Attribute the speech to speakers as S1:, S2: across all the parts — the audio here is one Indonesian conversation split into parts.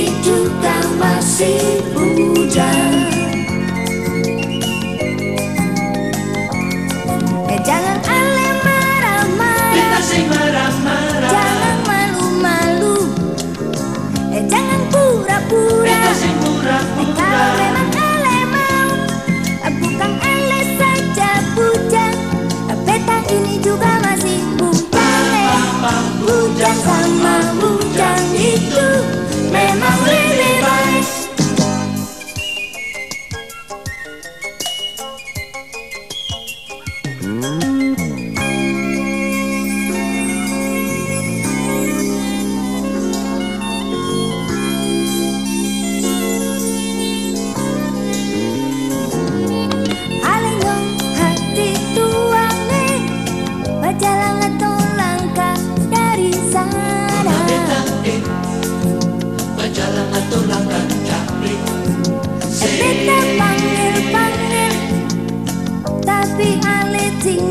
S1: hidup masih muda Jangan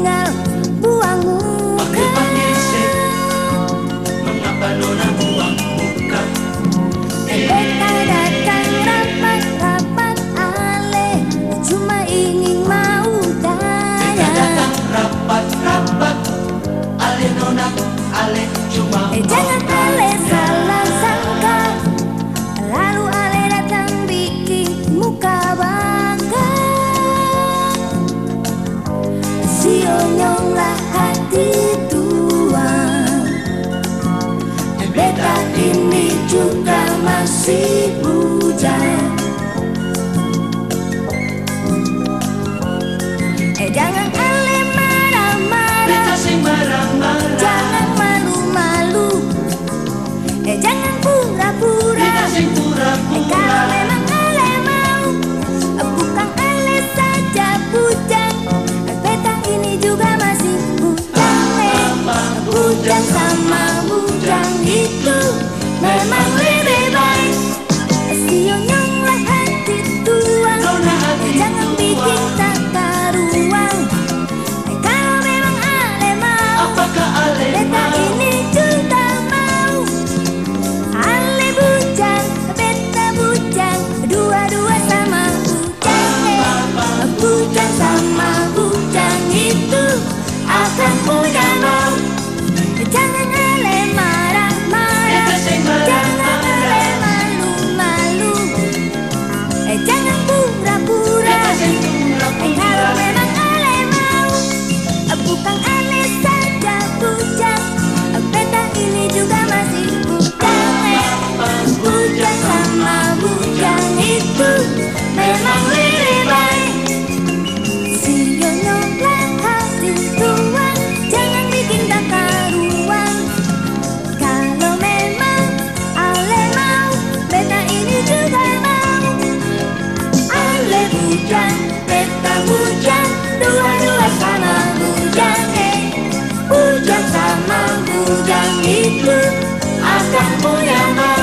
S1: now. paper. I've got more than my.